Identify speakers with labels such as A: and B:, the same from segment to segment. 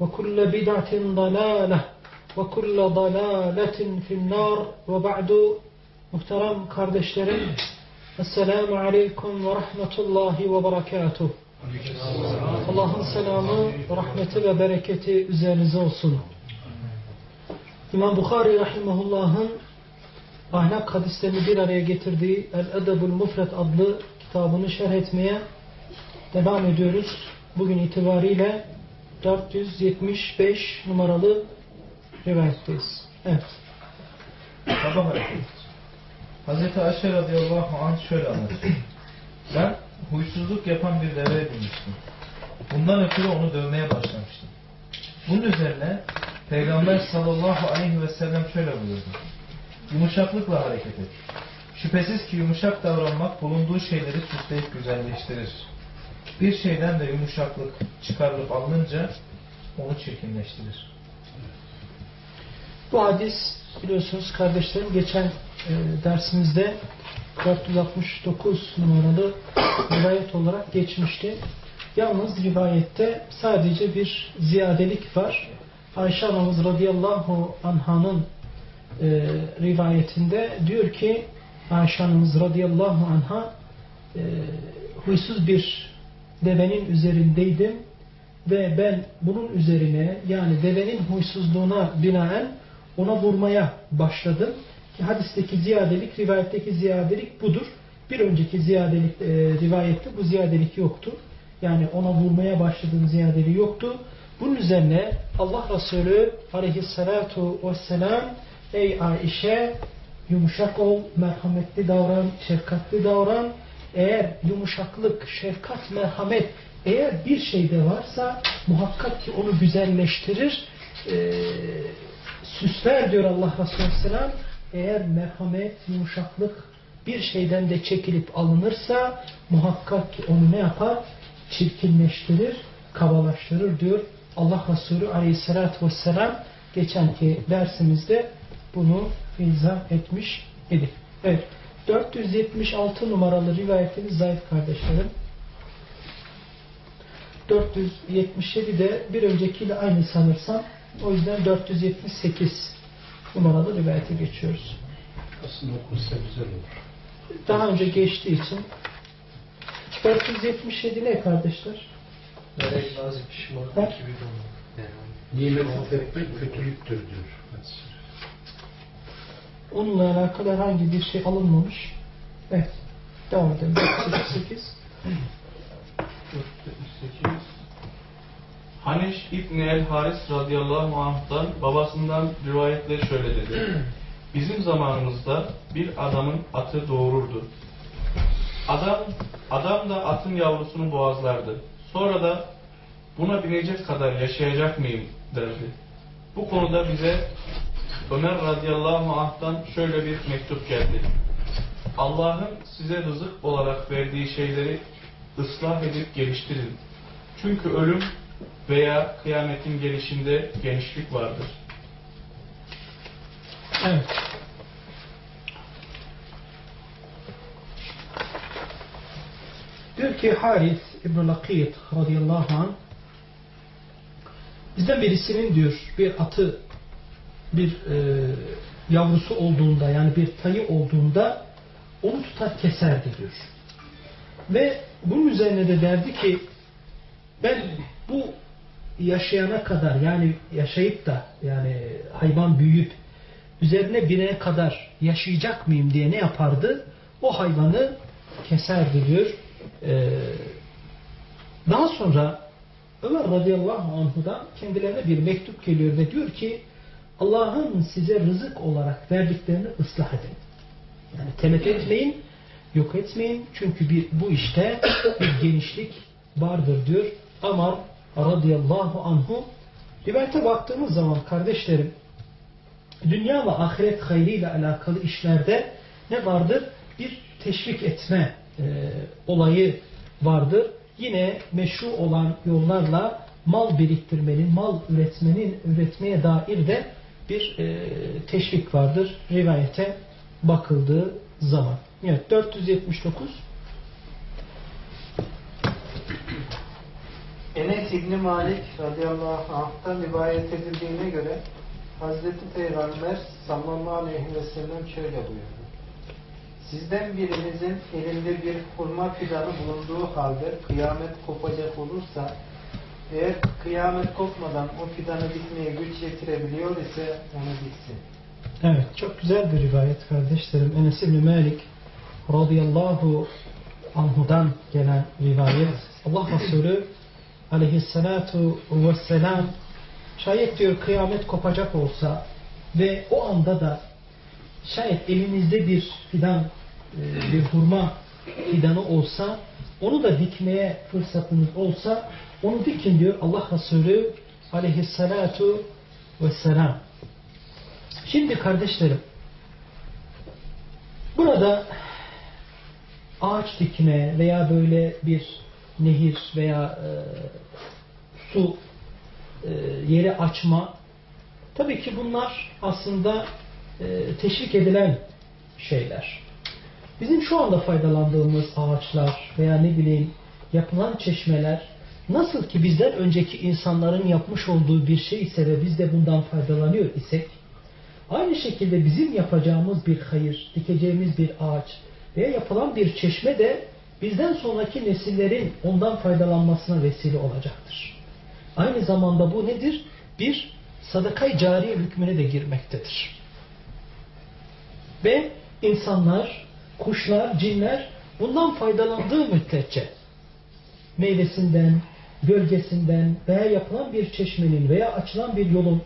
A: وكل بدعة ضلالة وكل ضلالة في النار وبعد muhterem kardeşlerim Esselamu Aleyküm ve Rahmetullahi ve Berekatuh Allah'ın selamı, rahmeti ve bereketi üzerinize olsun. İmam Bukhari Rahimahullah'ın ahlak hadislerini bir araya getirdiği El-Edebul Mufret adlı kitabını şerh etmeye devam ediyoruz. Bugün itibariyle 475 numaralı rivayetteyiz. Evet.
B: Sabah hareketi. Hazreti Ayşe radıyallahu anh şöyle anlatıyor. Ben huysuzluk yapan bir deveye binmiştim. Bundan ötürü onu dövmeye başlamıştım. Bunun üzerine Peygamber sallallahu aleyhi ve sellem şöyle buyurdu. Yumuşaklıkla hareket et. Şüphesiz ki yumuşak davranmak bulunduğu şeyleri süsleyip güzelleştirir. Bir şeyden de yumuşaklık çıkarılıp alınınca onu çirkinleştirir.
A: Bu hadis biliyorsunuz kardeşlerim geçen e, dersimizde 469 numaralı rivayet olarak geçmişti. Yalnız rivayette sadece bir ziyadelik var. Ayşe anamız radıyallahu anhanın e, rivayetinde diyor ki Ayşe anamız radıyallahu anha e, huysuz bir devenin üzerindeydim ve ben bunun üzerine yani devenin huysuzluğuna binaen ona vurmaya başladım. Ki hadisteki ziyadelik, rivayetteki ziyadelik budur. Bir önceki ziyadelik e, rivayette bu ziyadelik yoktu. Yani ona vurmaya başladığım ziyadeliği yoktu. Bunun üzerine Allah Resulü aleyhissalatu vesselam ey Aişe yumuşak ol, merhametli davran, şefkatli davran. Eğer yumuşaklık, şefkat, merhamet eğer bir şeyde varsa muhakkak ki onu güzelleştirir, e, süsler diyor Allah Resulü Aleyhisselam. Eğer merhamet, yumuşaklık bir şeyden de çekilip alınırsa muhakkak ki onu ne yapar? Çirkinleştirir, kabalaştırır diyor Allah Resulü Aleyhisselatü Vesselam. Geçenki dersimizde bunu izah etmiş idi. Evet. 476 numaralı rivayetimiz zayıf kardeşlerim. 477 de bir öncekiyle aynı sanırsam. O yüzden 478 numaralı rivayete geçiyoruz.
C: Aslında okunsa güzel olur.
A: Daha önce geçtiği için 477 ne kardeşler?
C: Nazik şımarık
A: Ha?
C: gibi olmak. Nimet affetmek kötülüktür diyor.
A: Onunla alakalı herhangi bir şey alınmamış. Evet. Devam edelim. 478
D: Haneş İbni El Haris radıyallahu anh'tan babasından rivayetleri şöyle dedi. Bizim zamanımızda bir adamın atı doğururdu. Adam, adam da atın yavrusunu boğazlardı. Sonra da buna binecek kadar yaşayacak mıyım derdi. Bu konuda bize Ömer radıyallahu anh'tan şöyle bir mektup geldi. Allah'ın size rızık olarak verdiği şeyleri ıslah edip geliştirin. Çünkü ölüm veya kıyametin gelişinde genişlik vardır.
A: Evet. Diyor ki Haris İbn-i Lakit radıyallahu anh bizden birisinin diyor bir atı bir e, yavrusu olduğunda yani bir tayı olduğunda onu tutar keserdi diyor. Ve bunun üzerine de derdi ki ben bu yaşayana kadar yani yaşayıp da yani hayvan büyüyüp üzerine binene kadar yaşayacak mıyım diye ne yapardı? O hayvanı keserdi diyor. Ee, daha sonra Ömer radıyallahu anhudan kendilerine bir mektup geliyor ve diyor ki Allah'ın size rızık olarak verdiklerini ıslah edin. Yani telef etmeyin, yok etmeyin. Çünkü bir, bu işte bir genişlik vardır diyor. Ömer radıyallahu anhu rivayete baktığımız zaman kardeşlerim dünya ve ahiret hayrıyla alakalı işlerde ne vardır? Bir teşvik etme e, olayı vardır. Yine meşru olan yollarla mal biriktirmenin, mal üretmenin, üretmeye dair de bir e, teşvik vardır rivayete bakıldığı zaman. Evet 479
E: Enes İbni Malik radıyallahu anh'tan rivayet edildiğine göre Hazreti Peygamber sallallahu aleyhi ve sellem şöyle buyurdu. Sizden birinizin elinde bir hurma fidanı bulunduğu halde kıyamet kopacak olursa eğer kıyamet kopmadan o fidanı dikmeye güç yetirebiliyor ise onu diksin.
A: Evet çok güzel bir rivayet kardeşlerim. Enes İbni Malik radıyallahu anhudan gelen rivayet. Allah Resulü aleyhissalatu vesselam şayet diyor kıyamet kopacak olsa ve o anda da şayet elinizde bir fidan e, bir hurma fidanı olsa onu da dikmeye fırsatınız olsa onu dikin diyor Allah Resulü aleyhissalatu vesselam. Şimdi kardeşlerim burada ağaç dikme veya böyle bir nehir veya e, su e, yeri açma tabii ki bunlar aslında e, teşvik edilen şeyler. Bizim şu anda faydalandığımız ağaçlar veya ne bileyim yapılan çeşmeler nasıl ki bizden önceki insanların yapmış olduğu bir şey ise ve biz de bundan faydalanıyor isek aynı şekilde bizim yapacağımız bir hayır, dikeceğimiz bir ağaç veya yapılan bir çeşme de bizden sonraki nesillerin ondan faydalanmasına vesile olacaktır. Aynı zamanda bu nedir? Bir sadakay cariye hükmüne de girmektedir. Ve insanlar, kuşlar, cinler bundan faydalandığı müddetçe meyvesinden, gölgesinden veya yapılan bir çeşmenin veya açılan bir yolun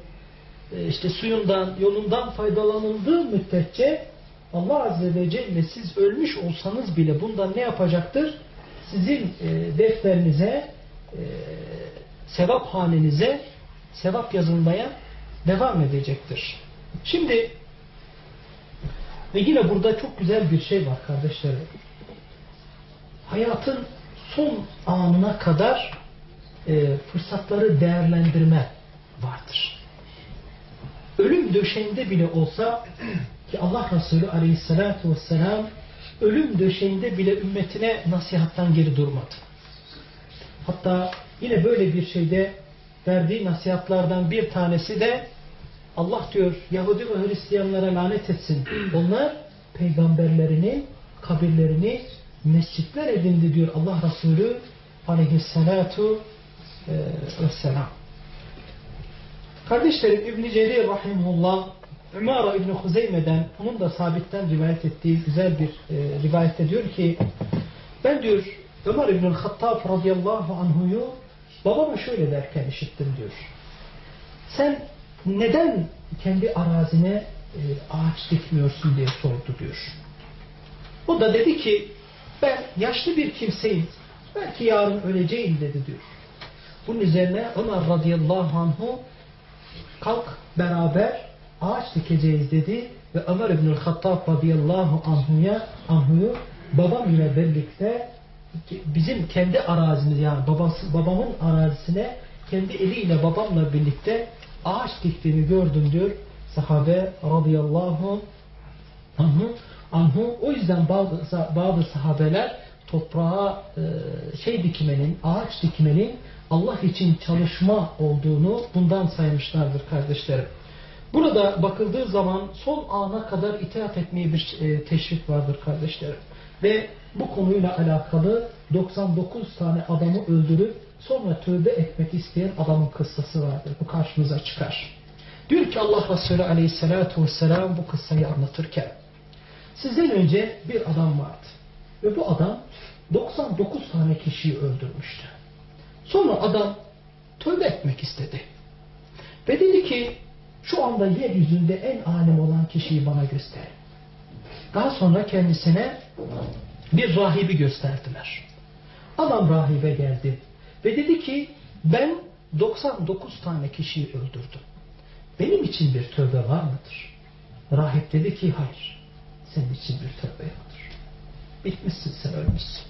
A: e, işte suyundan, yolundan faydalanıldığı müddetçe Allah Azze ve Celle siz ölmüş olsanız bile bundan ne yapacaktır? Sizin e, defterinize, e, sevap hanenize sevap yazılmaya devam edecektir. Şimdi ve yine burada çok güzel bir şey var kardeşlerim. Hayatın son anına kadar e, fırsatları değerlendirme vardır. Ölüm döşeğinde bile olsa ki Allah Resulü aleyhissalatu vesselam ölüm döşeğinde bile ümmetine nasihattan geri durmadı. Hatta yine böyle bir şeyde verdiği nasihatlardan bir tanesi de Allah diyor Yahudi ve Hristiyanlara lanet etsin. Onlar peygamberlerinin kabirlerini mescitler edindi diyor Allah Resulü aleyhissalatu e, vesselam. Kardeşlerim İbn-i Cerir Rahimullah Ümara İbni Huzeyme'den onun da sabitten rivayet ettiği güzel bir e, rivayette diyor ki ben diyor Ömer İbnül Hattab radıyallahu anhuyu babama şöyle derken işittim diyor. Sen neden kendi arazine e, ağaç dikmiyorsun diye sordu diyor. O da dedi ki ben yaşlı bir kimseyim. Belki yarın öleceğim dedi diyor. Bunun üzerine Ömer radıyallahu anhu kalk beraber ağaç dikeceğiz dedi ve Ömer İbnül Hattab radıyallahu anhuya anhuyu babam ile birlikte bizim kendi arazimiz yani babası, babamın arazisine kendi eliyle babamla birlikte ağaç diktiğini gördüm diyor. sahabe radıyallahu anhu, anhu o yüzden bazı, sahabeler toprağa e, şey dikmenin, ağaç dikmenin Allah için çalışma olduğunu bundan saymışlardır kardeşlerim. Burada bakıldığı zaman son ana kadar itaat etmeye bir e, teşvik vardır kardeşlerim. Ve bu konuyla alakalı 99 tane adamı öldürüp sonra tövbe etmek isteyen adamın kıssası vardır. Bu karşımıza çıkar. Diyor ki Allah Resulü aleyhissalatu vesselam bu kıssayı anlatırken sizden önce bir adam vardı. Ve bu adam 99 tane kişiyi öldürmüştü. Sonra adam tövbe etmek istedi. Ve dedi ki şu anda yeryüzünde en alim olan kişiyi bana göster. Daha sonra kendisine bir rahibi gösterdiler. Adam rahibe geldi ve dedi ki ben 99 tane kişiyi öldürdüm. Benim için bir tövbe var mıdır? Rahip dedi ki hayır. Senin için bir tövbe yoktur. Bitmişsin sen ölmüşsün.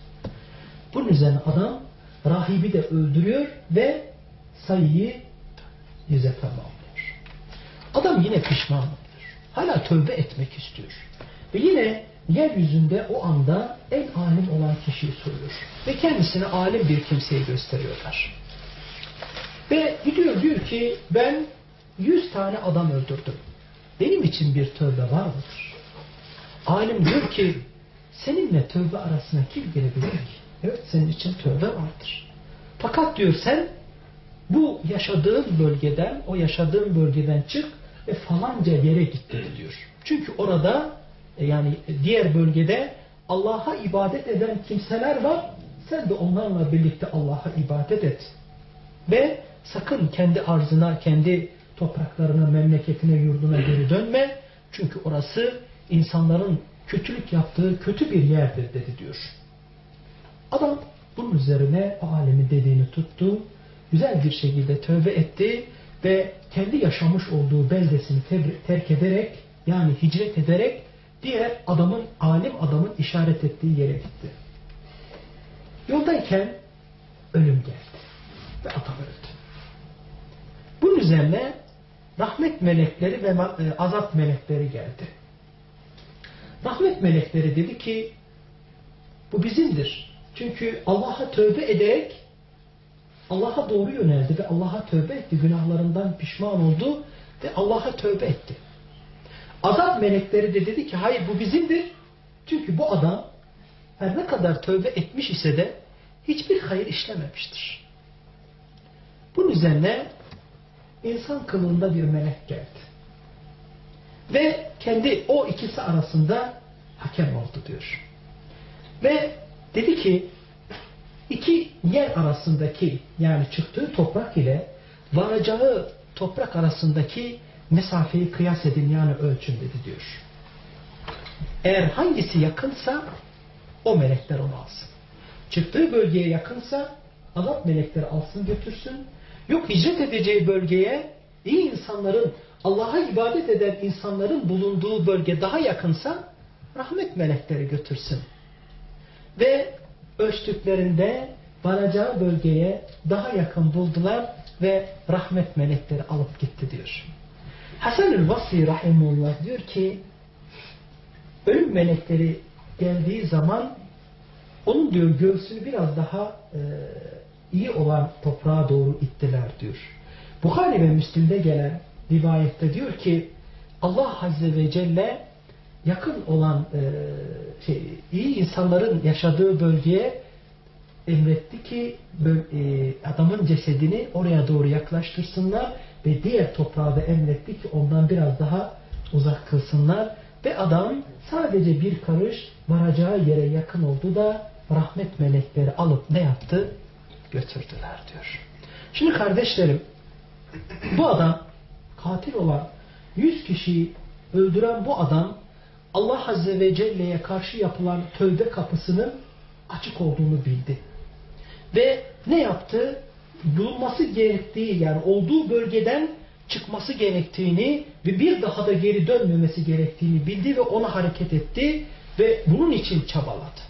A: Bunun üzerine adam rahibi de öldürüyor ve sayıyı yüze tamamlıyor. Adam yine pişman oluyor. Hala tövbe etmek istiyor. Ve yine yeryüzünde o anda en alim olan kişiyi soruyor. Ve kendisine alim bir kimseyi gösteriyorlar. Ve gidiyor diyor ki ben yüz tane adam öldürdüm. Benim için bir tövbe var mıdır? Alim diyor ki seninle tövbe arasına kim girebilir ki? Evet senin için tövbe vardır. Fakat diyor sen bu yaşadığın bölgeden, o yaşadığın bölgeden çık ve falanca yere git diyor. Çünkü orada yani diğer bölgede Allah'a ibadet eden kimseler var. Sen de onlarla birlikte Allah'a ibadet et. Ve sakın kendi arzına, kendi topraklarına, memleketine, yurduna geri dönme. Çünkü orası insanların kötülük yaptığı kötü bir yerdir dedi diyor. Adam bunun üzerine alemin dediğini tuttu. Güzel bir şekilde tövbe etti ve kendi yaşamış olduğu beldesini terk ederek yani hicret ederek diğer adamın, alim adamın işaret ettiği yere gitti. Yoldayken ölüm geldi ve adam öldü. Bunun üzerine rahmet melekleri ve e, azap melekleri geldi. Rahmet melekleri dedi ki bu bizimdir. Çünkü Allah'a tövbe ederek Allah'a doğru yöneldi ve Allah'a tövbe etti. Günahlarından pişman oldu ve Allah'a tövbe etti. Azap melekleri de dedi ki hayır bu bizimdir. Çünkü bu adam her ne kadar tövbe etmiş ise de hiçbir hayır işlememiştir. Bunun üzerine insan kılığında bir melek geldi. Ve kendi o ikisi arasında hakem oldu diyor. Ve dedi ki iki yer arasındaki yani çıktığı toprak ile varacağı toprak arasındaki mesafeyi kıyas edin yani ölçün dedi diyor. Eğer hangisi yakınsa o melekler onu alsın. Çıktığı bölgeye yakınsa azap melekleri alsın götürsün. Yok hicret edeceği bölgeye iyi insanların Allah'a ibadet eden insanların bulunduğu bölge daha yakınsa rahmet melekleri götürsün. Ve ölçtüklerinde varacağı bölgeye daha yakın buldular ve rahmet melekleri alıp gitti diyor. Hasan-ül Basri Rahimullah diyor ki ölüm melekleri geldiği zaman onun diyor göğsünü biraz daha e, iyi olan toprağa doğru ittiler diyor. Bukhari ve Müslim'de gelen rivayette diyor ki Allah Azze ve Celle yakın olan e, şey, iyi insanların yaşadığı bölgeye emretti ki e, adamın cesedini oraya doğru yaklaştırsınlar ve diğer toprağı da emretti ki ondan biraz daha uzak kılsınlar ve adam sadece bir karış varacağı yere yakın oldu da rahmet melekleri alıp ne yaptı? Götürdüler diyor. Şimdi kardeşlerim bu adam katil olan 100 kişiyi öldüren bu adam Allah Azze ve Celle'ye karşı yapılan tövbe kapısının açık olduğunu bildi. Ve ne yaptı? Bulunması gerektiği yani olduğu bölgeden çıkması gerektiğini ve bir daha da geri dönmemesi gerektiğini bildi ve ona hareket etti ve bunun için çabaladı.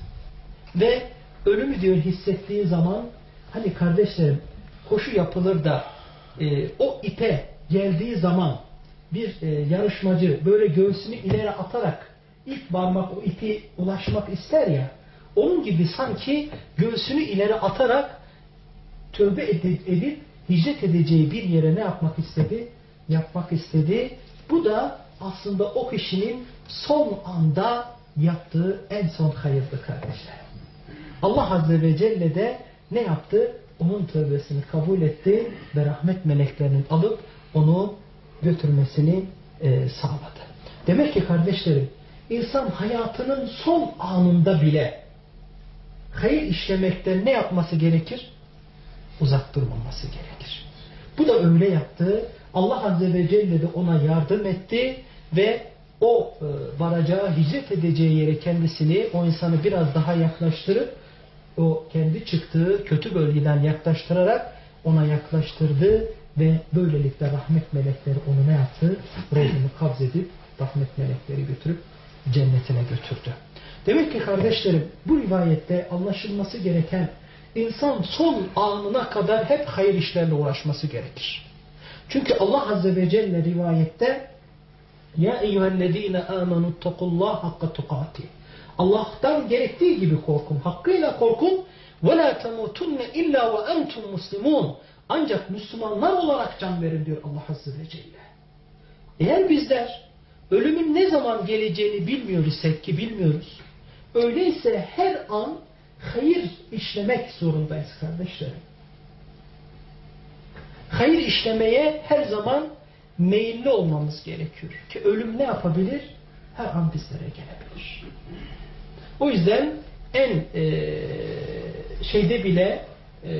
A: Ve ölümü diyor hissettiği zaman hani kardeşlerim koşu yapılır da e, o ipe geldiği zaman bir e, yarışmacı böyle göğsünü ileri atarak ilk parmak o ipi ulaşmak ister ya onun gibi sanki göğsünü ileri atarak tövbe edip, edip hicret edeceği bir yere ne yapmak istedi? Yapmak istedi. Bu da aslında o kişinin son anda yaptığı en son hayırdı kardeşler. Allah Azze ve Celle de ne yaptı? Onun tövbesini kabul etti ve rahmet meleklerinin alıp onu götürmesini e, sağladı. Demek ki kardeşlerim insan hayatının son anında bile hayır işlemekten ne yapması gerekir? Uzak durmaması gerekir. Bu da öyle yaptı. Allah Azze ve Celle de ona yardım etti ve o e, varacağı, hicret edeceği yere kendisini, o insanı biraz daha yaklaştırıp o kendi çıktığı kötü bölgeden yaklaştırarak ona yaklaştırdı ve böylelikle rahmet melekleri onu ne yaptı? Ruhunu kabzedip rahmet melekleri götürüp cennetine götürdü. Demek ki kardeşlerim bu rivayette anlaşılması gereken insan son anına kadar hep hayır işlerle uğraşması gerekir. Çünkü Allah Azze ve Celle rivayette Ya eyyühellezine amenuttakullah hakka tukati Allah'tan gerektiği gibi korkun. Hakkıyla korkun. Ve la temutunne illa ve entum muslimun. Ancak Müslümanlar olarak can verin diyor Allah Azze ve Celle. Eğer bizler ölümün ne zaman geleceğini bilmiyor isek ki bilmiyoruz. Öyleyse her an hayır işlemek zorundayız kardeşlerim. Hayır işlemeye her zaman meyilli olmamız gerekiyor. Ki ölüm ne yapabilir? Her an bizlere gelebilir. O yüzden en e, şeyde bile e,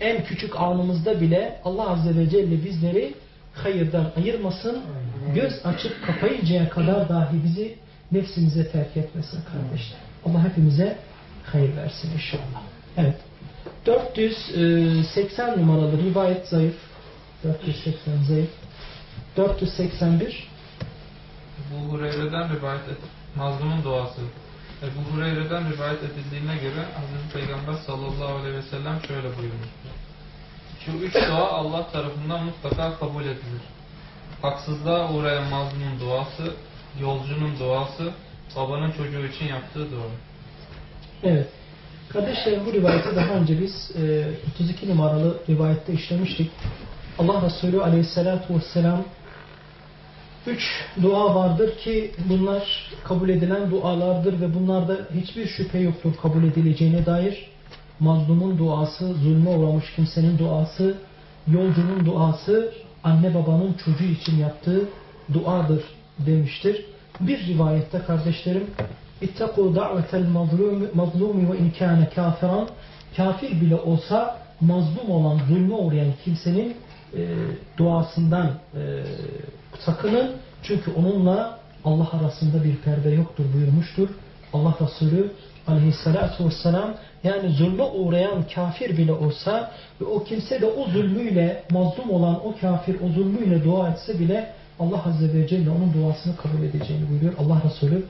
A: en küçük anımızda bile Allah Azze ve Celle bizleri hayırdan ayırmasın. Göz açıp kapayıncaya kadar dahi bizi nefsimize terk etmesin kardeşler. Allah hepimize hayır versin inşallah. Evet. 480 numaralı rivayet zayıf. 480 zayıf. 481
B: Bu Hureyre'den rivayet et, mazlumun duası. Ebu Hureyre'den rivayet edildiğine göre Hz. Peygamber sallallahu aleyhi ve sellem şöyle buyurmuştur. Şu üç dua Allah tarafından mutlaka kabul edilir. Haksızlığa uğrayan mazlumun duası, yolcunun duası, babanın çocuğu için yaptığı dua.
A: Evet. Kardeşlerim bu rivayeti daha önce biz e, 32 numaralı rivayette işlemiştik. Allah Resulü aleyhissalatu vesselam üç dua vardır ki bunlar kabul edilen dualardır ve bunlarda hiçbir şüphe yoktur kabul edileceğine dair. Mazlumun duası, zulme uğramış kimsenin duası, yolcunun duası, anne babanın çocuğu için yaptığı duadır demiştir. Bir rivayette kardeşlerim İttakû da'vetel mazlumi ve inkâne kafiran kafir bile olsa mazlum olan, zulme uğrayan kimsenin e, duasından e, sakının. Çünkü onunla Allah arasında bir perde yoktur buyurmuştur. Allah Resulü aleyhissalatu vesselam yani zulme uğrayan kafir bile olsa ve o kimse de o zulmüyle mazlum olan o kafir o zulmüyle dua etse bile Allah Azze ve Celle onun duasını kabul edeceğini buyuruyor. Allah Resulü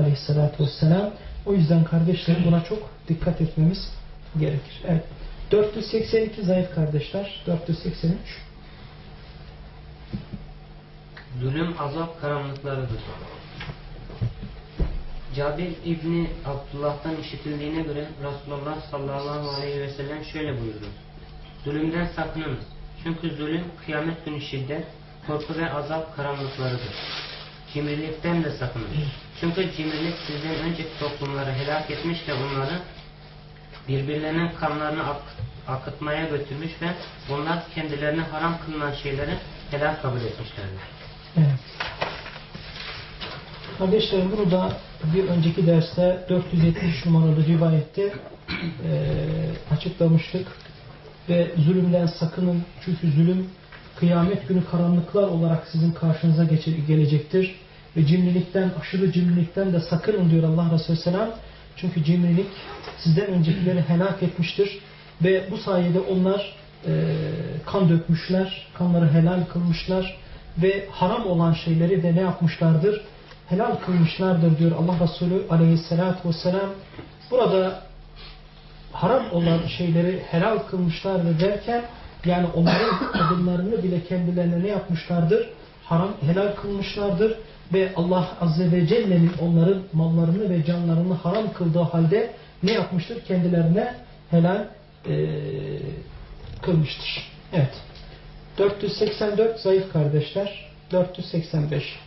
A: aleyhissalatu vesselam. O yüzden kardeşlerim buna çok dikkat etmemiz gerekir. Evet. 482 zayıf kardeşler. 483.
F: Zulüm, azap karanlıklarıdır. Cabir İbni Abdullah'tan işitildiğine göre Resulullah sallallahu aleyhi ve sellem şöyle buyurdu. Zulümden sakınınız. Çünkü zulüm kıyamet günü şiddet, korku ve azap karanlıklarıdır. Cimrilikten de sakının. Çünkü cimrilik sizden önceki toplumları helak etmiş ve onları birbirlerinin kanlarını ak akıtmaya götürmüş ve onlar kendilerine haram kılınan şeyleri helal kabul etmişlerdir.
A: Evet. Kardeşlerim bunu da bir önceki derste 470 numaralı rivayette e, açıklamıştık. Ve zulümden sakının çünkü zulüm kıyamet günü karanlıklar olarak sizin karşınıza geçir, gelecektir. Ve cimrilikten, aşırı cimrilikten de sakının diyor Allah Resulü Selam. Çünkü cimrilik sizden öncekileri helak etmiştir. Ve bu sayede onlar e, kan dökmüşler, kanları helal kılmışlar ve haram olan şeyleri de ne yapmışlardır? Helal kılmışlardır diyor Allah Resulü aleyhissalatü vesselam. Burada haram olan şeyleri helal kılmışlardır derken yani onların kadınlarını bile kendilerine ne yapmışlardır? haram helal kılmışlardır ve Allah Azze ve Celle'nin onların mallarını ve canlarını haram kıldığı halde ne yapmıştır? Kendilerine helal e, kılmıştır. Evet. 484 zayıf kardeşler. 485.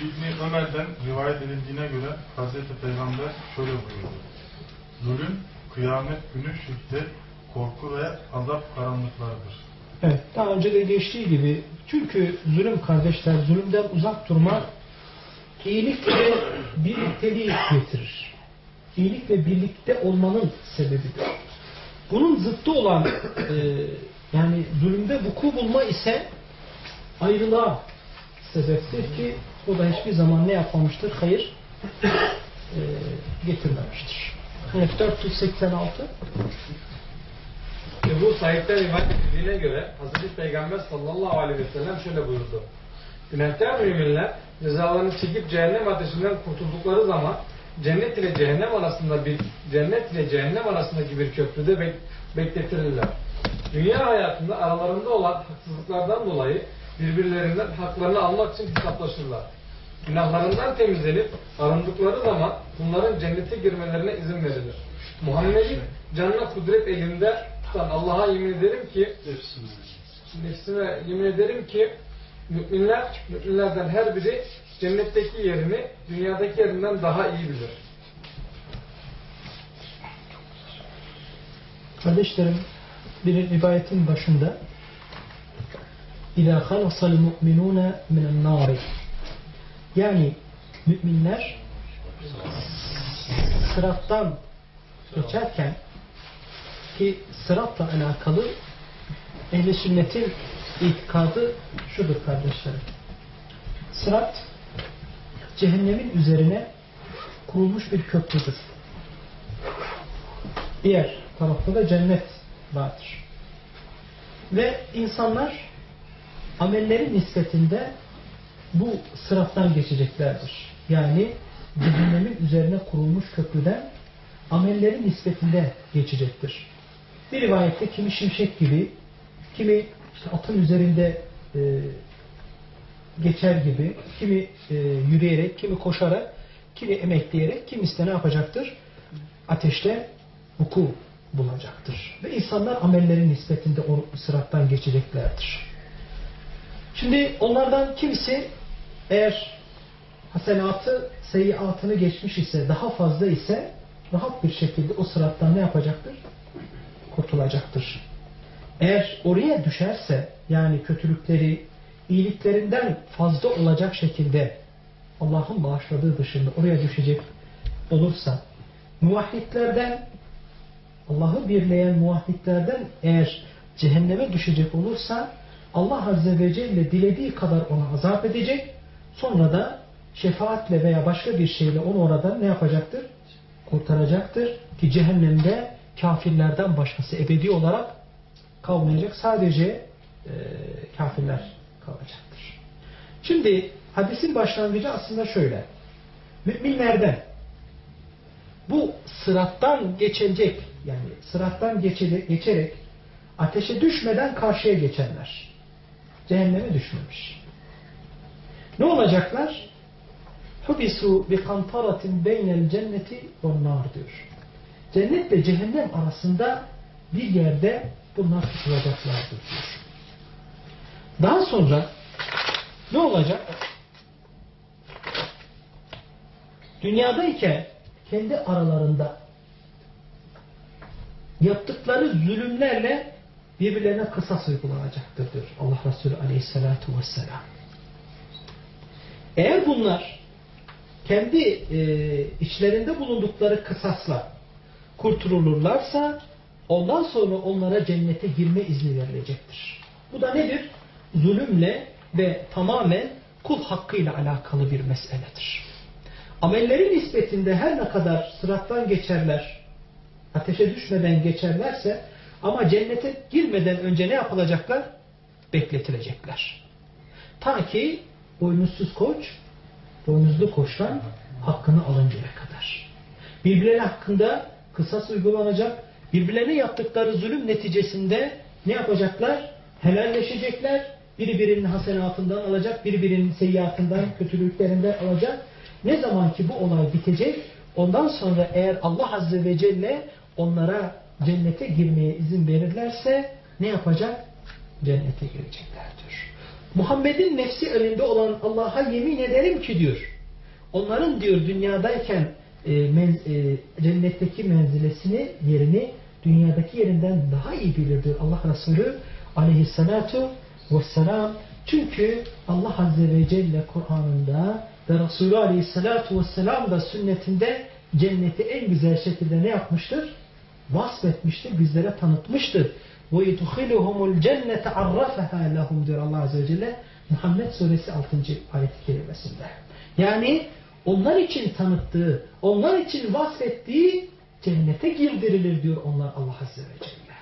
G: İbni Ömer'den rivayet edildiğine göre Hazreti Peygamber şöyle buyurdu. Zulüm, kıyamet günü şiddet, korku ve azap karanlıklardır.
A: Evet, daha önce de geçtiği gibi çünkü zulüm kardeşler, zulümden uzak durma iyilik ve birlikteliği getirir. İyilik ve birlikte olmanın sebebidir. Bunun zıttı olan e, yani zulümde vuku bulma ise ayrılığa sebeptir ki o da hiçbir zaman ne yapmamıştır? Hayır e, getirmemiştir. Evet, 486
H: Ebu Said'den rivayet edildiğine göre Hazreti Peygamber sallallahu aleyhi ve sellem şöyle buyurdu. Günahkar müminler cezalarını çekip cehennem ateşinden kurtuldukları zaman cennet ile cehennem arasında bir cennet ile cehennem arasındaki bir köprüde bek, bekletilirler. Dünya hayatında aralarında olan haksızlıklardan dolayı birbirlerinden haklarını almak için hesaplaşırlar. Günahlarından temizlenip arındıkları zaman bunların cennete girmelerine izin verilir. Muhammed'in canına kudret elinde tutan Allah'a yemin ederim ki nefsime yemin ederim ki müminler, müminlerden her biri cennetteki yerini dünyadaki yerinden daha iyi bilir.
A: Kardeşlerim bir rivayetin başında İlâ halasal mu'minûne minen nâri Yani müminler sırattan geçerken ki sıratla alakalı ehl sünnetin itikadı şudur kardeşlerim. Sırat cehennemin üzerine kurulmuş bir köprüdür. Diğer tarafta da cennet vardır. Ve insanlar amelleri nispetinde bu sırattan geçeceklerdir. Yani cehennemin üzerine kurulmuş köprüden amelleri nispetinde geçecektir. Bir rivayette kimi şimşek gibi, kimi işte atın üzerinde e, geçer gibi, kimi e, yürüyerek, kimi koşarak, kimi emekleyerek, kimisi de ne yapacaktır? Ateşte vuku bulacaktır. Ve insanlar amellerin nispetinde o sırattan geçeceklerdir. Şimdi onlardan kimisi eğer hasenatı, seyyiatını geçmiş ise, daha fazla ise rahat bir şekilde o sırattan ne yapacaktır? Kurtulacaktır. Eğer oraya düşerse, yani kötülükleri iyiliklerinden fazla olacak şekilde Allah'ın bağışladığı dışında oraya düşecek olursa, muvahhidlerden Allah'ı birleyen muvahhidlerden eğer cehenneme düşecek olursa Allah Azze ve Celle dilediği kadar ona azap edecek. Sonra da şefaatle veya başka bir şeyle onu oradan ne yapacaktır? Kurtaracaktır. Ki cehennemde kafirlerden başkası ebedi olarak kalmayacak. Sadece e, kafirler kalacaktır. Şimdi hadisin başlangıcı aslında şöyle. Müminlerden bu sırattan geçecek yani sırattan geçerek ateşe düşmeden karşıya geçenler cehenneme düşmemiş. Ne olacaklar? Hubisu bi kantaratin beynel cenneti ve nar diyor. Cennetle cehennem arasında bir yerde bunlar tutulacaklardır. Daha sonra ne olacak? Dünyadayken kendi aralarında yaptıkları zulümlerle birbirlerine kısas uygulanacaktır diyor Allah Resulü aleyhissalatu vesselam. Eğer bunlar kendi e, içlerinde bulundukları kısasla kurtulurlarsa ondan sonra onlara cennete girme izni verilecektir. Bu da nedir? Zulümle ve tamamen kul hakkıyla alakalı bir meseledir. Amellerin nispetinde her ne kadar sırattan geçerler, ateşe düşmeden geçerlerse ama cennete girmeden önce ne yapılacaklar? Bekletilecekler. Ta ki boynuzsuz koç, boynuzlu koçtan hakkını alıncaya kadar. Birbirleri hakkında kısas uygulanacak, birbirlerine yaptıkları zulüm neticesinde ne yapacaklar? Helalleşecekler Biri birinin hasenatından alacak, biri birinin seyyiatından, kötülüklerinden alacak. Ne zaman ki bu olay bitecek, ondan sonra eğer Allah Azze ve Celle onlara cennete girmeye izin verirlerse ne yapacak? Cennete gireceklerdir. Muhammed'in nefsi elinde olan Allah'a yemin ederim ki diyor. Onların diyor dünyadayken e, men, e, cennetteki menzilesini, yerini dünyadaki yerinden daha iyi bilir diyor Allah Resulü aleyhissalatu vesselam. Çünkü Allah Azze ve Celle Kur'an'ında ve Resulü aleyhissalatu vesselam da sünnetinde cenneti en güzel şekilde ne yapmıştır? Vasfetmiştir, bizlere tanıtmıştır. وَيُدْخِلُهُمُ الْجَنَّةَ عَرَّفَهَا لَهُمْ diyor Allah Azze ve Celle Muhammed Suresi 6. ayet-i kerimesinde. Yani onlar için tanıttığı, onlar için vasfettiği cennete girdirilir diyor onlar Allah Azze ve Celle.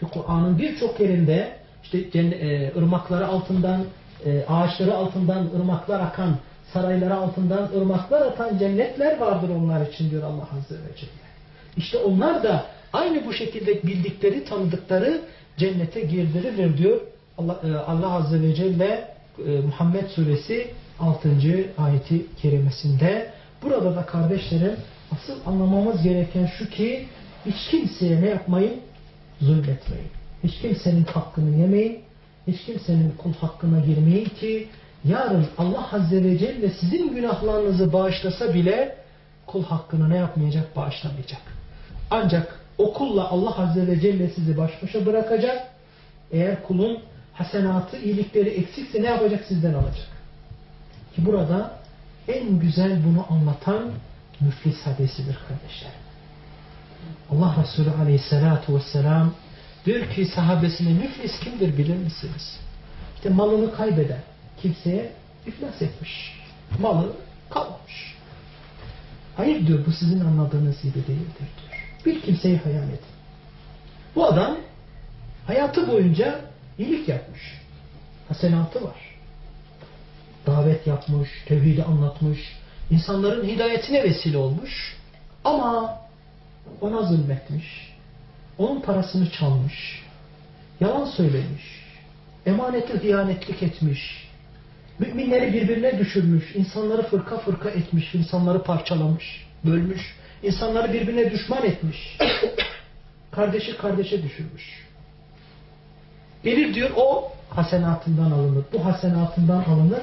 A: Ki Kur'an'ın birçok yerinde işte e, ırmakları altından, e, ağaçları altından ırmaklar akan, sarayları altından ırmaklar atan cennetler vardır onlar için diyor Allah Azze ve Celle. İşte onlar da aynı bu şekilde bildikleri, tanıdıkları cennete girdirilir diyor Allah, e, Allah Azze ve Celle Muhammed Suresi 6. ayeti kerimesinde. Burada da kardeşlerim asıl anlamamız gereken şu ki hiç kimseye ne yapmayın? Zulmetmeyin. Hiç kimsenin hakkını yemeyin. Hiç kimsenin kul hakkına girmeyin ki yarın Allah Azze ve Celle sizin günahlarınızı bağışlasa bile kul hakkını ne yapmayacak? Bağışlamayacak. Ancak o kulla Allah Azze ve Celle sizi baş başa bırakacak. Eğer kulun hasenatı, iyilikleri eksikse ne yapacak? Sizden alacak. Ki burada en güzel bunu anlatan müflis hadisidir kardeşler. Allah Resulü Aleyhisselatü Vesselam diyor ki sahabesine müflis kimdir bilir misiniz? İşte malını kaybeden kimseye iflas etmiş. Malı kalmamış. Hayır diyor bu sizin anladığınız gibi değildir diyor. Bir kimseyi hayal edin. Bu adam hayatı boyunca iyilik yapmış. Hasenatı var. Davet yapmış, tevhidi anlatmış, insanların hidayetine vesile olmuş. Ama ona zulmetmiş, onun parasını çalmış, yalan söylemiş, emanete hıyanetlik etmiş, müminleri birbirine düşürmüş, insanları fırka fırka etmiş, insanları parçalamış, bölmüş, insanları birbirine düşman etmiş, kardeşi kardeşe düşürmüş. Gelir diyor o hasenatından alınır, bu hasenatından alınır.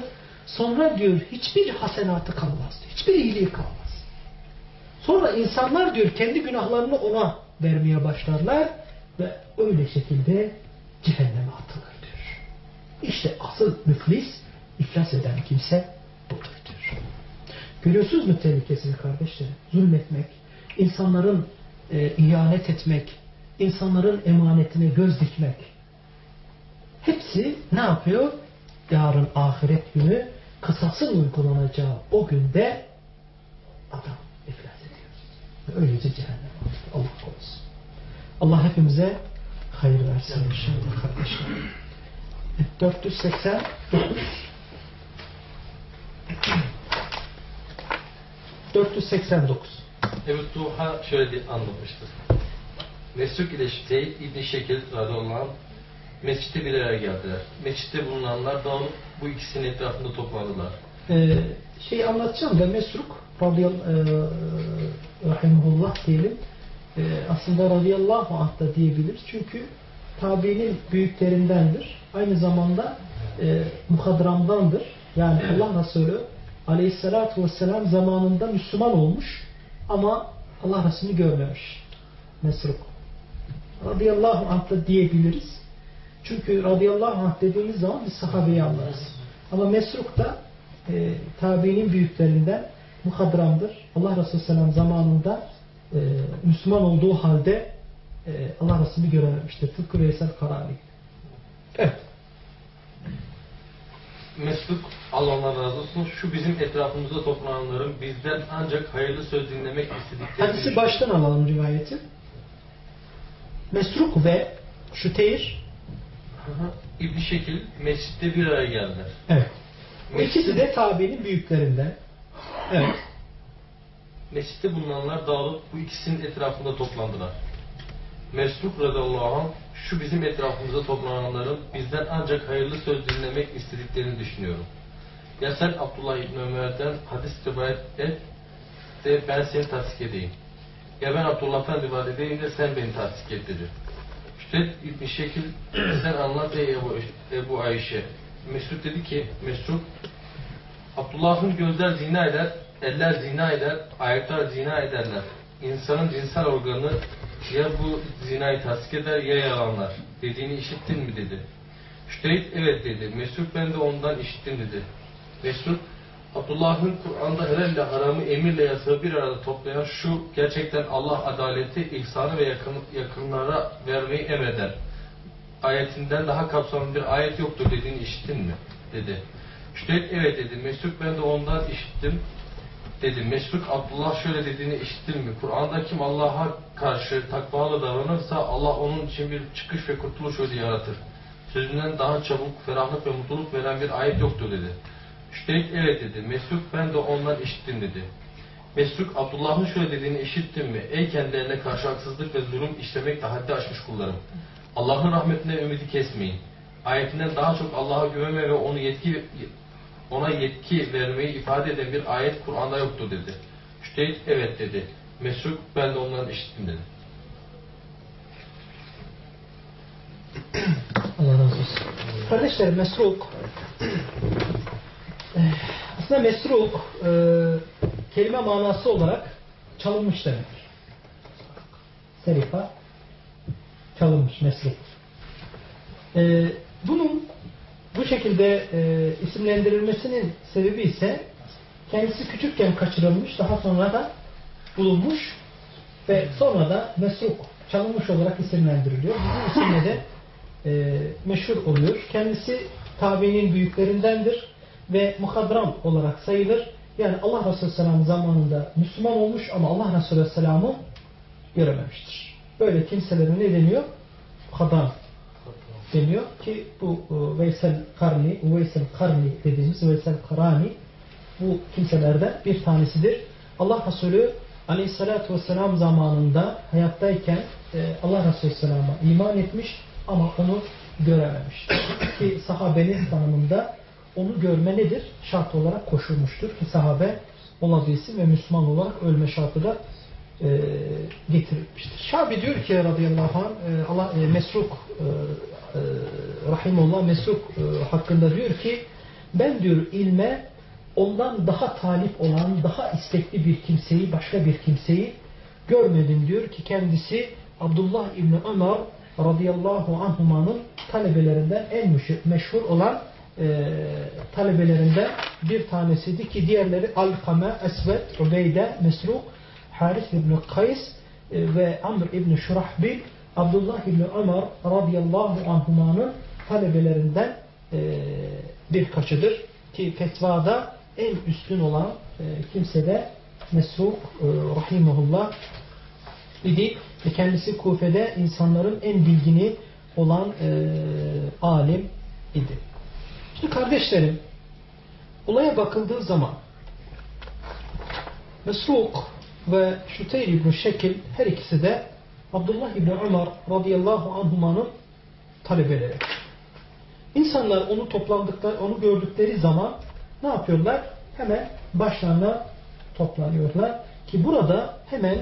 A: Sonra diyor hiçbir hasenatı kalmaz. Hiçbir iyiliği kalmaz. Sonra insanlar diyor kendi günahlarını ona vermeye başlarlar ve öyle şekilde cehenneme atılır diyor. İşte asıl müflis iflas eden kimse budur diyor. Görüyorsunuz mu tehlikesini kardeşlerim? Zulmetmek, insanların e, ihanet etmek, insanların emanetine göz dikmek. Hepsi ne yapıyor? Yarın ahiret günü kısasın uygulanacağı o günde adam iflas ediyor. Öylece cehennem atıyor. Allah korusun. Allah hepimize hayır versin inşallah kardeşlerim. 489 489
I: Ebu Tuha şöyle diye anlatmıştır. Mesruk ile Zeyd İbni Şekil radıyallahu anh mescitte bir araya geldiler. Mescitte bulunanlar dağılıp bu ikisinin etrafında toplandılar.
A: Ee, şeyi anlatacağım da Mesruk radıyallahu e, rahimullah diyelim. Ee, aslında radıyallahu anh da diyebiliriz. Çünkü tabiinin büyüklerindendir. Aynı zamanda e, muhadramdandır. Yani Allah Resulü aleyhissalatü vesselam zamanında Müslüman olmuş ama Allah Resulü görmemiş. Mesruk. Radıyallahu anh da diyebiliriz. Çünkü radıyallahu anh dediğimiz zaman biz sahabeyi anlarız. Ama Mesruk da e, tabiinin büyüklerinden muhadramdır. Allah Resulü Selam zamanında e, Müslüman olduğu halde e, Allah Resulü görememiştir. Tıpkı Veysel Karani. Evet.
I: Mesruk Allah ondan razı olsun şu bizim etrafımızda toplananların bizden ancak hayırlı söz dinlemek istedikleri
A: Hadisi baştan alalım rivayeti. Mesruk ve Şuteyr
I: İbni Şekil mescitte bir araya geldiler.
A: evet. Bu ikisi de tabiinin büyüklerinden. Evet.
I: Mescitte bulunanlar dağılıp bu ikisinin etrafında toplandılar. Mesruk radıyallahu anh şu bizim etrafımıza toplananların bizden ancak hayırlı söz dinlemek istediklerini düşünüyorum. Ya sen Abdullah İbni Ömer'den hadis rivayet et de ben seni tasdik edeyim. Ya ben Abdullah'tan rivayet edeyim de sen beni tasdik et dedi. İşte bir şekil sen anlat ey Ebu, Ebu Ayşe. Mesruk dedi ki Mesruk Abdullah'ın gözler zina eder, eller zina eder, ayaklar zina ederler. İnsanın cinsel organı ya bu zinayı tasdik eder ya yalanlar. Dediğini işittin mi dedi. Müştehit evet dedi. Mesruk ben de ondan işittim dedi. Mesruk Abdullah'ın Kur'an'da helalle haramı emirle yasağı bir arada toplayan şu gerçekten Allah adaleti, ihsanı ve yakın, yakınlara vermeyi emreder. Ayetinden daha kapsamlı bir ayet yoktur dediğini işittin mi? dedi. Müştehit evet dedi. Mesruk ben de ondan işittim dedi. Mesruk Abdullah şöyle dediğini işittin mi? Kur'an'da kim Allah'a karşı takvalı davranırsa Allah onun için bir çıkış ve kurtuluş yolu yaratır. Sözünden daha çabuk, ferahlık ve mutluluk veren bir ayet yoktur dedi. Müşterik evet dedi. Mesruk ben de ondan işittim dedi. Mesruk Abdullah'ın şöyle dediğini işittin mi? Ey kendilerine karşı haksızlık ve zulüm işlemekle haddi aşmış kullarım. Allah'ın rahmetine ümidi kesmeyin. Ayetinden daha çok Allah'a güvenme ve onu yetki ona yetki vermeyi ifade eden bir ayet Kur'an'da yoktur dedi. Müştehit evet dedi. Mesruk ben de ondan işittim dedi.
A: Allah razı olsun. Kardeşlerim Mesruk aslında Mesruk e, kelime manası olarak çalınmış demek. Serifa çalınmış Mesruk. E, bunun bu şekilde e, isimlendirilmesinin sebebi ise kendisi küçükken kaçırılmış, daha sonra da bulunmuş ve sonra da Mesruk çalınmış olarak isimlendiriliyor. Bizim isimle de e, meşhur oluyor. Kendisi tabiinin büyüklerindendir ve muhadram olarak sayılır. Yani Allah Resulü Selam zamanında Müslüman olmuş ama Allah Resulü Selam'ı görememiştir. Böyle kimselere ne deniyor? Muhadram deniyor ki bu e, Veysel Karni, Veysel Karni dediğimiz Veysel Karani bu kimselerden bir tanesidir. Allah Resulü Aleyhisselatü Vesselam zamanında hayattayken e, Allah Resulü Selam'a iman etmiş ama onu görememiş. Ki sahabenin tanımında onu görme nedir? Şart olarak koşulmuştur ki sahabe olabilsin ve Müslüman olarak ölme şartı da e, getirilmiştir. Şabi diyor ki radıyallahu anh e, Allah e, Mesruk e, e, Rahimullah Mesruk hakkında diyor ki ben diyor ilme ondan daha talip olan, daha istekli bir kimseyi, başka bir kimseyi görmedim diyor ki kendisi Abdullah İbni Ömer radıyallahu anhumanın talebelerinden en meşhur olan e, talebelerinden bir tanesiydi ki diğerleri Alkame, Esved, Ubeyde, Mesruk, Haris İbni Kays e, ve Amr İbni Şurahbil Abdullah İbni Ömer radıyallahu anhumanın talebelerinden e, birkaçıdır ki fetvada en üstün olan e, kimse de Mesruk e, rahimahullah idi ve kendisi Kufe'de insanların en bilgini olan e, alim idi. Şimdi kardeşlerim olaya bakıldığı zaman Mesruk ve Şuteyr İbni Şekil her ikisi de Abdullah İbni Ömer radıyallahu anhumanın talebeleri. İnsanlar onu toplandıkları, onu gördükleri zaman ne yapıyorlar? Hemen başlarına toplanıyorlar. Ki burada hemen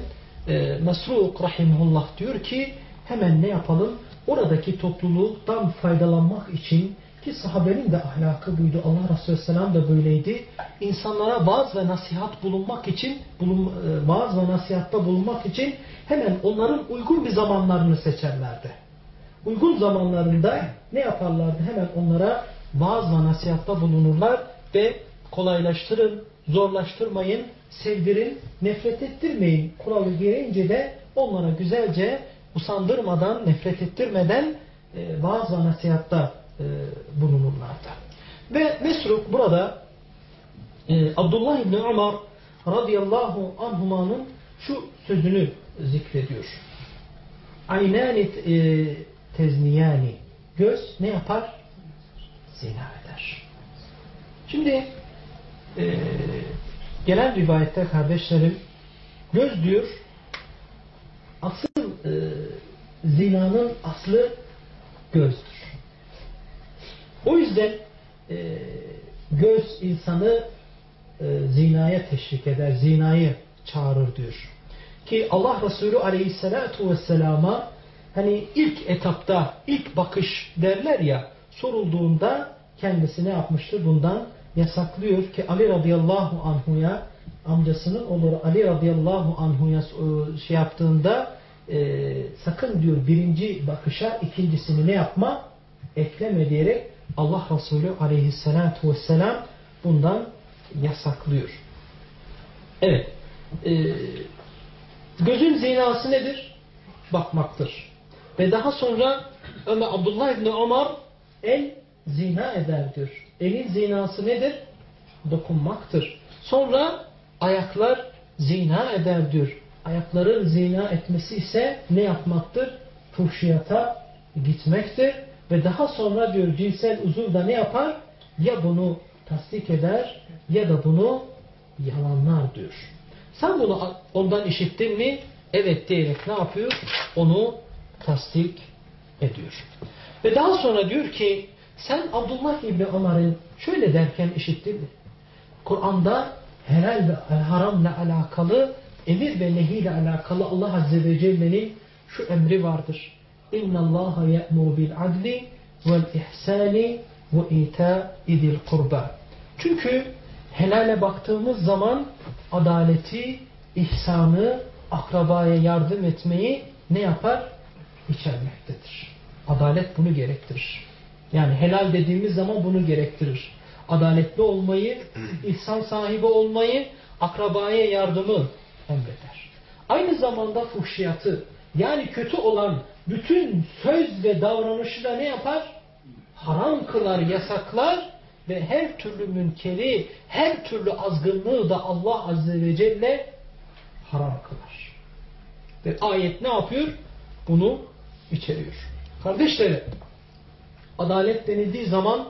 A: e, Mesruk Rahimullah diyor ki hemen ne yapalım? Oradaki topluluktan faydalanmak için ki sahabenin de ahlakı buydu. Allah Resulü Selam da böyleydi. İnsanlara vaaz ve nasihat bulunmak için bulun, e, vaaz ve nasihatta bulunmak için hemen onların uygun bir zamanlarını seçerlerdi. Uygun zamanlarında ne yaparlardı? Hemen onlara vaaz ve nasihatta bulunurlar ve kolaylaştırın, zorlaştırmayın, sevdirin, nefret ettirmeyin. Kuralı gereğince de onlara güzelce usandırmadan, nefret ettirmeden e, vaaz ve nasihatta e, bulunurlardı. Ve Mesruk burada e, Abdullah İbni Ömer radıyallahu anhumanın şu sözünü zikrediyor. Aynani e, tezniyani göz ne yapar? Zina eder. Şimdi e, gelen rivayette kardeşlerim göz diyor asıl e, zinanın aslı gözdür. O yüzden e, göz insanı e, zinaya teşvik eder, zinayı çağırır diyor. Ki Allah Resulü aleyhissalatu vesselama hani ilk etapta, ilk bakış derler ya sorulduğunda kendisi ne yapmıştır? Bundan yasaklıyor ki Ali radıyallahu anhuya amcasının olur Ali radıyallahu anhuya e, şey yaptığında e, sakın diyor birinci bakışa ikincisini ne yapma? Ekleme diyerek Allah Resulü aleyhissalatu vesselam bundan yasaklıyor. Evet. E, gözün zinası nedir? Bakmaktır. Ve daha sonra Ömer Abdullah İbni Ömer el zina eder diyor. Elin zinası nedir? Dokunmaktır. Sonra ayaklar zina eder diyor. Ayakların zina etmesi ise ne yapmaktır? Fuhşiyata gitmektir. Ve daha sonra diyor cinsel uzuv da ne yapar? Ya bunu tasdik eder ya da bunu yalanlar diyor. Sen bunu ondan işittin mi? Evet diyerek ne yapıyor? Onu tasdik ediyor. Ve daha sonra diyor ki sen Abdullah İbni Ömer'in şöyle derken işittin mi? Kur'an'da helal ve haramla alakalı emir ve nehiyle alakalı Allah Azze ve Celle'nin şu emri vardır. Ye'mur bil adli vel ihsani ve ita'idil kurba. Çünkü helale baktığımız zaman adaleti, ihsanı, akrabaya yardım etmeyi ne yapar? İçermektedir. Adalet bunu gerektirir. Yani helal dediğimiz zaman bunu gerektirir. Adaletli olmayı, ihsan sahibi olmayı, akrabaya yardımı emreder. Aynı zamanda fuhşiyatı, yani kötü olan bütün söz ve davranışı da ne yapar? Haram kılar, yasaklar ve her türlü münkeri, her türlü azgınlığı da Allah Azze ve Celle haram kılar. Ve ayet ne yapıyor? Bunu içeriyor. Kardeşlerim, adalet denildiği zaman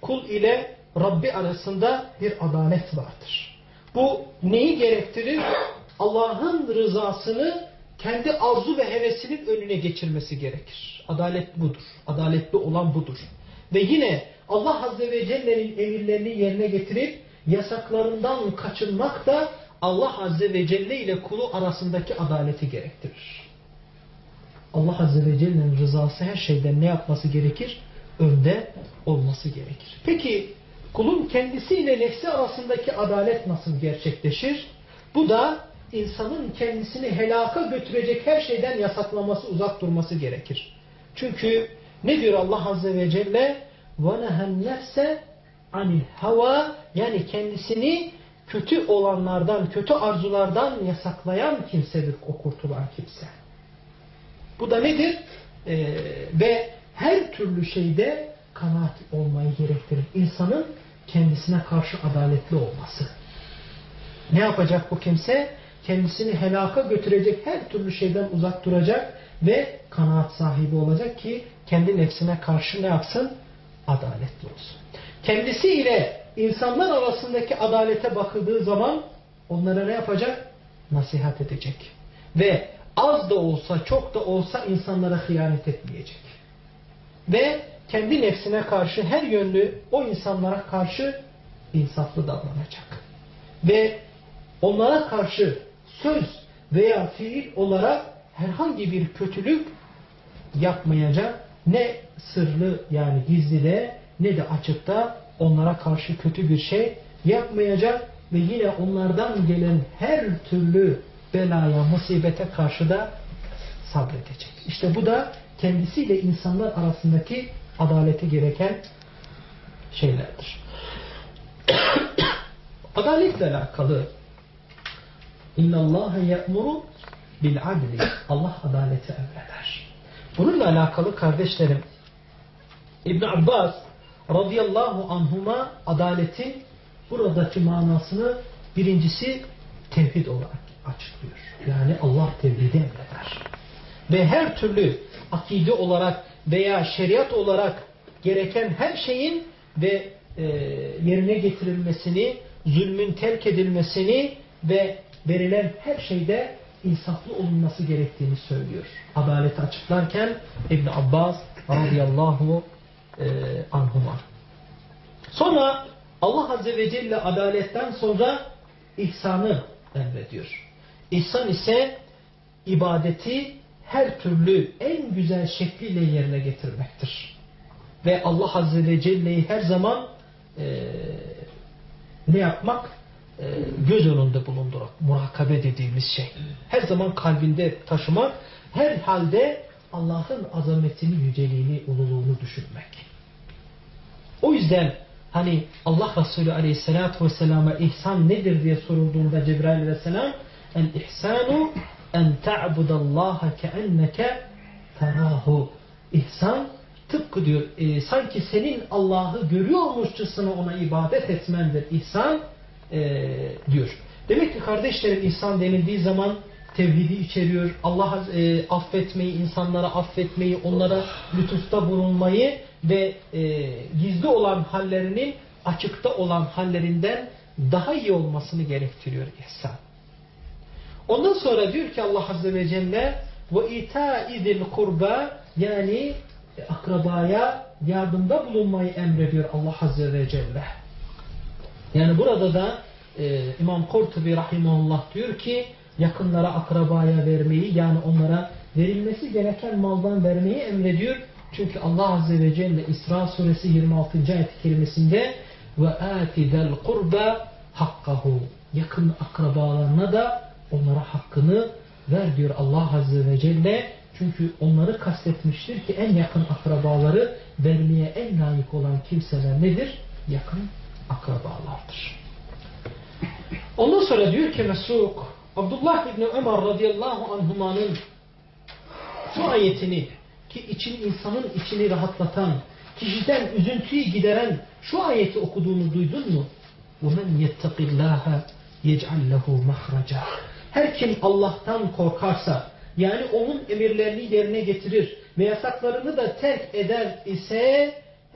A: kul ile Rabbi arasında bir adalet vardır. Bu neyi gerektirir? Allah'ın rızasını kendi arzu ve hevesinin önüne geçirmesi gerekir. Adalet budur. Adaletli olan budur. Ve yine Allah Azze ve Celle'nin emirlerini yerine getirip yasaklarından kaçınmak da Allah Azze ve Celle ile kulu arasındaki adaleti gerektirir. Allah Azze ve Celle'nin rızası her şeyden ne yapması gerekir? Önde olması gerekir. Peki kulun kendisiyle nefsi arasındaki adalet nasıl gerçekleşir? Bu da insanın kendisini helaka götürecek her şeyden yasaklaması, uzak durması gerekir. Çünkü ne diyor Allah Azze ve Celle? وَنَهَا النَّفْسَ عَنِ الْهَوَى Yani kendisini kötü olanlardan, kötü arzulardan yasaklayan kimsedir o kurtulan kimse. Bu da nedir? Ee, ve her türlü şeyde kanaat olmayı gerektirir. İnsanın kendisine karşı adaletli olması. Ne yapacak bu kimse? Kendisini helaka götürecek her türlü şeyden uzak duracak ve kanaat sahibi olacak ki kendi nefsine karşı ne yapsın? Adaletli olsun. Kendisi ile insanlar arasındaki adalete bakıldığı zaman onlara ne yapacak? Nasihat edecek. Ve az da olsa çok da olsa insanlara hıyanet etmeyecek. Ve kendi nefsine karşı her yönlü o insanlara karşı insaflı davranacak. Ve onlara karşı söz veya fiil olarak herhangi bir kötülük yapmayacak. Ne sırlı yani gizlide ne de açıkta onlara karşı kötü bir şey yapmayacak ve yine onlardan gelen her türlü belaya, musibete karşı da sabredecek. İşte bu da kendisiyle insanlar arasındaki adaleti gereken şeylerdir. Adaletle alakalı Allah ya'muru bil adli. Allah adaleti emreder. Bununla alakalı kardeşlerim İbn Abbas radıyallahu anhuma adaletin buradaki manasını birincisi tevhid olarak açıklıyor. Yani Allah tevhidi emreder. Ve her türlü akide olarak veya şeriat olarak gereken her şeyin ve e, yerine getirilmesini, zulmün terk edilmesini ve verilen her şeyde insaflı olunması gerektiğini söylüyor. Adaleti açıklarken İbn Abbas radıyallahu e, anhuma. Sonra Allah Azze ve Celle adaletten sonra ihsanı emrediyor. İhsan ise ibadeti her türlü en güzel şekliyle yerine getirmektir. Ve Allah Azze ve Celle'yi her zaman e, ne yapmak? E, göz önünde bulundurak, murakabe dediğimiz şey. Her zaman kalbinde taşımak, her halde Allah'ın azametini, yüceliğini, ululuğunu düşünmek. O yüzden hani Allah Resulü Aleyhisselatü Vesselam'a ihsan nedir diye sorulduğunda Cebrail Aleyhisselam el ihsanu en ta'budallaha keenneke terahu. İhsan tıpkı diyor e, sanki senin Allah'ı görüyormuşçasına ona ibadet etmendir ihsan e, diyor. Demek ki kardeşlerim ihsan denildiği zaman tevhidi içeriyor. Allah e, affetmeyi, insanlara affetmeyi, onlara lütufta bulunmayı ve e, gizli olan hallerinin açıkta olan hallerinden daha iyi olmasını gerektiriyor ihsan. Ondan sonra diyor ki Allah Azze ve Celle ve itâidil kurba yani akrabaya yardımda bulunmayı emrediyor Allah Azze ve Celle. Yani burada da e, İmam Kurtubi Rahimullah diyor ki yakınlara akrabaya vermeyi yani onlara verilmesi gereken maldan vermeyi emrediyor. Çünkü Allah Azze ve Celle İsra suresi 26. ayet-i kerimesinde ve atidel kurba hakkahu yakın akrabalarına da onlara hakkını ver diyor Allah Azze ve Celle. Çünkü onları kastetmiştir ki en yakın akrabaları vermeye en layık olan kimseler nedir? Yakın akrabalardır. Ondan sonra diyor ki Mesruk Abdullah İbni Ömer radıyallahu anhumanın şu ayetini ki için insanın içini rahatlatan, kişiden üzüntüyü gideren şu ayeti okuduğunu duydun mu? وَمَنْ يَتَّقِ اللّٰهَ يَجْعَلْ لَهُ مَخْرَجًا Her kim Allah'tan korkarsa, yani onun emirlerini yerine getirir ve yasaklarını da terk eder ise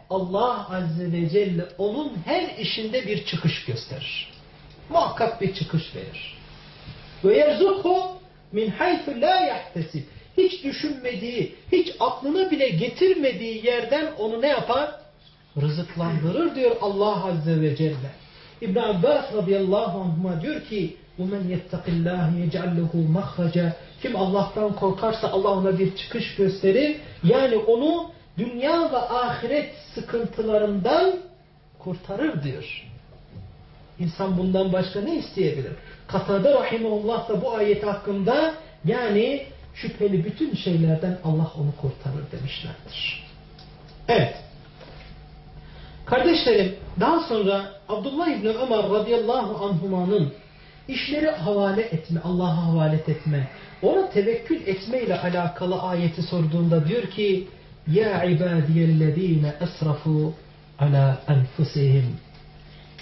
A: Allah Azze ve Celle onun her işinde bir çıkış gösterir. Muhakkak bir çıkış verir. Ve yerzukhu min haythu la yahtesib. Hiç düşünmediği, hiç aklına bile getirmediği yerden onu ne yapar? Rızıklandırır diyor Allah Azze ve Celle. İbn Abbas radıyallahu anhuma diyor ki وَمَنْ يَتَّقِ اللّٰهِ يَجْعَلْ لَهُ مَخْرَجًا Kim Allah'tan korkarsa Allah ona bir çıkış gösterir. Yani onu dünya ve ahiret sıkıntılarından kurtarır diyor. İnsan bundan başka ne isteyebilir? Katade Rahimullah da bu ayet hakkında yani şüpheli bütün şeylerden Allah onu kurtarır demişlerdir. Evet. Kardeşlerim daha sonra Abdullah İbni Ömer radıyallahu anhumanın işleri havale etme, Allah'a havale etme, ona tevekkül etme ile alakalı ayeti sorduğunda diyor ki Ya ibadiyellezine esrafu ala enfusihim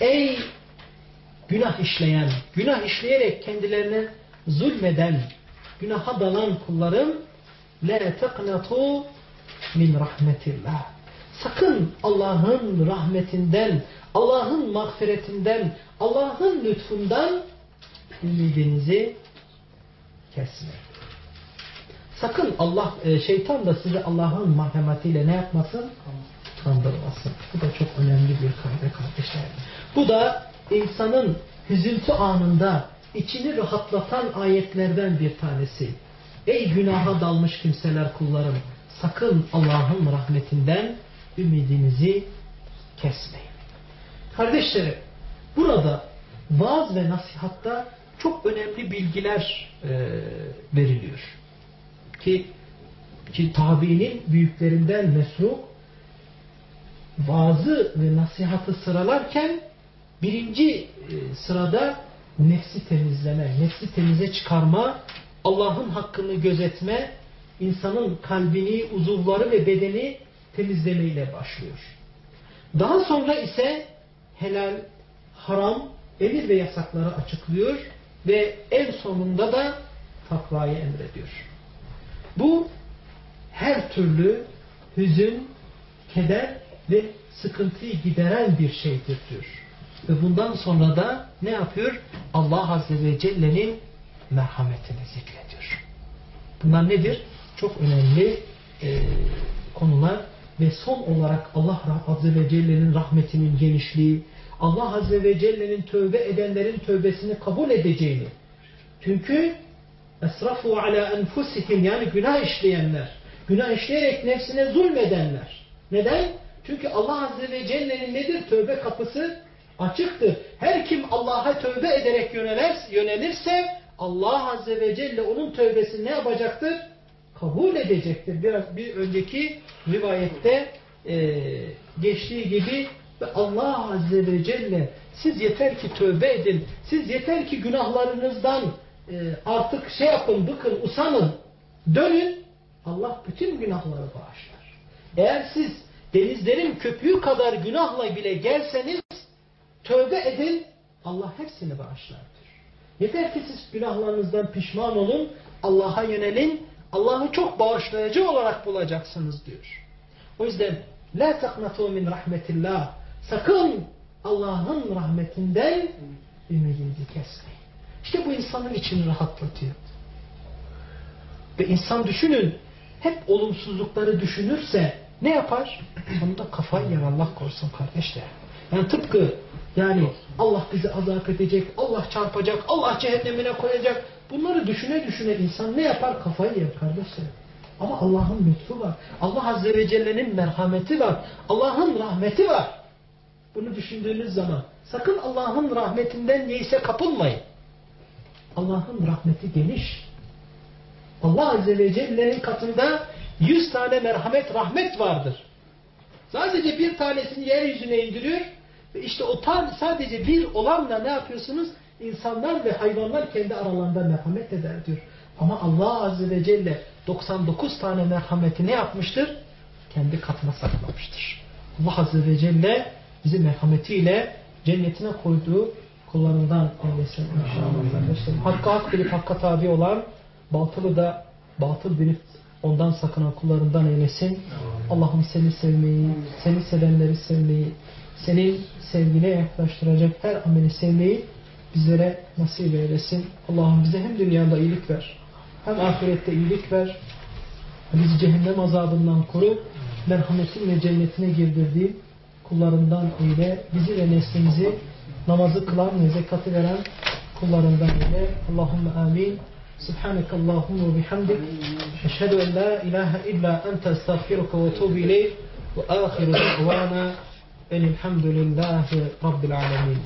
A: Ey günah işleyen, günah işleyerek kendilerine zulmeden, günaha dalan kullarım la teqnatu min rahmetillah. Sakın Allah'ın rahmetinden, Allah'ın mağfiretinden, Allah'ın lütfundan ümidinizi kesmeyin. Sakın Allah, e, şeytan da sizi Allah'ın merhametiyle ne yapmasın? Kandırmasın. Bu da çok önemli bir kayda kardeşler. Bu da insanın hüzüntü anında içini rahatlatan ayetlerden bir tanesi. Ey günaha dalmış kimseler kullarım sakın Allah'ın rahmetinden ümidinizi kesmeyin. Kardeşlerim burada vaaz ve nasihatta çok önemli bilgiler e, veriliyor. Ki, ki tabiinin büyüklerinden Mesruk vaazı ve nasihatı sıralarken birinci e, sırada nefsi temizleme, nefsi temize çıkarma, Allah'ın hakkını gözetme, insanın kalbini, uzuvları ve bedeni temizlemeyle başlıyor. Daha sonra ise helal, haram, emir ve yasakları açıklıyor ve en sonunda da takvayı emrediyor. Bu her türlü hüzün, keder ve sıkıntıyı gideren bir şeydir diyor. Ve bundan sonra da ne yapıyor? Allah Azze ve Celle'nin merhametini zikrediyor. Bunlar nedir? Çok önemli e, konular ve son olarak Allah Azze ve Celle'nin rahmetinin genişliği, Allah Azze ve Celle'nin tövbe edenlerin tövbesini kabul edeceğini. Çünkü esrafu ala enfusihim yani günah işleyenler, günah işleyerek nefsine zulmedenler. Neden? Çünkü Allah Azze ve Celle'nin nedir? Tövbe kapısı açıktır. Her kim Allah'a tövbe ederek yönelirse Allah Azze ve Celle onun tövbesini ne yapacaktır? Kabul edecektir. Biraz bir önceki rivayette e, geçtiği gibi Allah Azze ve Celle siz yeter ki tövbe edin, siz yeter ki günahlarınızdan e, artık şey yapın, bıkın, usanın, dönün, Allah bütün günahları bağışlar. Eğer siz denizlerin köpüğü kadar günahla bile gelseniz, tövbe edin, Allah hepsini bağışlar. Yeter ki siz günahlarınızdan pişman olun, Allah'a yönelin, Allah'ı çok bağışlayıcı olarak bulacaksınız diyor. O yüzden la taknatu min rahmetillah. Sakın Allah'ın rahmetinden ümidinizi kesmeyin. İşte bu insanın içini rahatlatıyor. Ve insan düşünün hep olumsuzlukları düşünürse ne yapar? Sonunda kafayı yer Allah korusun kardeşler. Yani tıpkı yani Allah bizi azap edecek, Allah çarpacak, Allah cehennemine koyacak. Bunları düşüne düşüne insan ne yapar? Kafayı yer kardeşler. Ama Allah'ın lütfu var. Allah Azze ve Celle'nin merhameti var. Allah'ın rahmeti var. Bunu düşündüğünüz zaman sakın Allah'ın rahmetinden neyse kapılmayın. Allah'ın rahmeti geniş. Allah Azze ve Celle'nin katında yüz tane merhamet, rahmet vardır. Sadece bir tanesini yeryüzüne indiriyor ve işte o tan sadece bir olanla ne yapıyorsunuz? İnsanlar ve hayvanlar kendi aralarında merhamet eder diyor. Ama Allah Azze ve Celle 99 tane merhameti ne yapmıştır? Kendi katına saklamıştır. Allah Azze ve Celle bizi merhametiyle cennetine koyduğu kullarından eylesin inşallah. Hakka hak bilip hakka tabi olan, batılı da batıl bilip ondan sakınan kullarından eylesin. Allah'ım seni sevmeyi, seni sevenleri sevmeyi, senin sevgine yaklaştıracak her ameli sevmeyi bizlere nasip eylesin. Allah'ım bize hem dünyada iyilik ver, hem ahirette iyilik ver. Bizi cehennem azabından koru. Merhametinle cennetine girdirdiğin kullarından eyle. Bizi ve neslimizi namazı kılan ve zekatı veren kullarından yine. Allahümme amin. Subhaneke Allahümme bihamdik. Eşhedü en la ilahe illa ente estağfiruka ve tuğbi ileyh. Ve ahiru da'vana. Elhamdülillahi Rabbil alemin.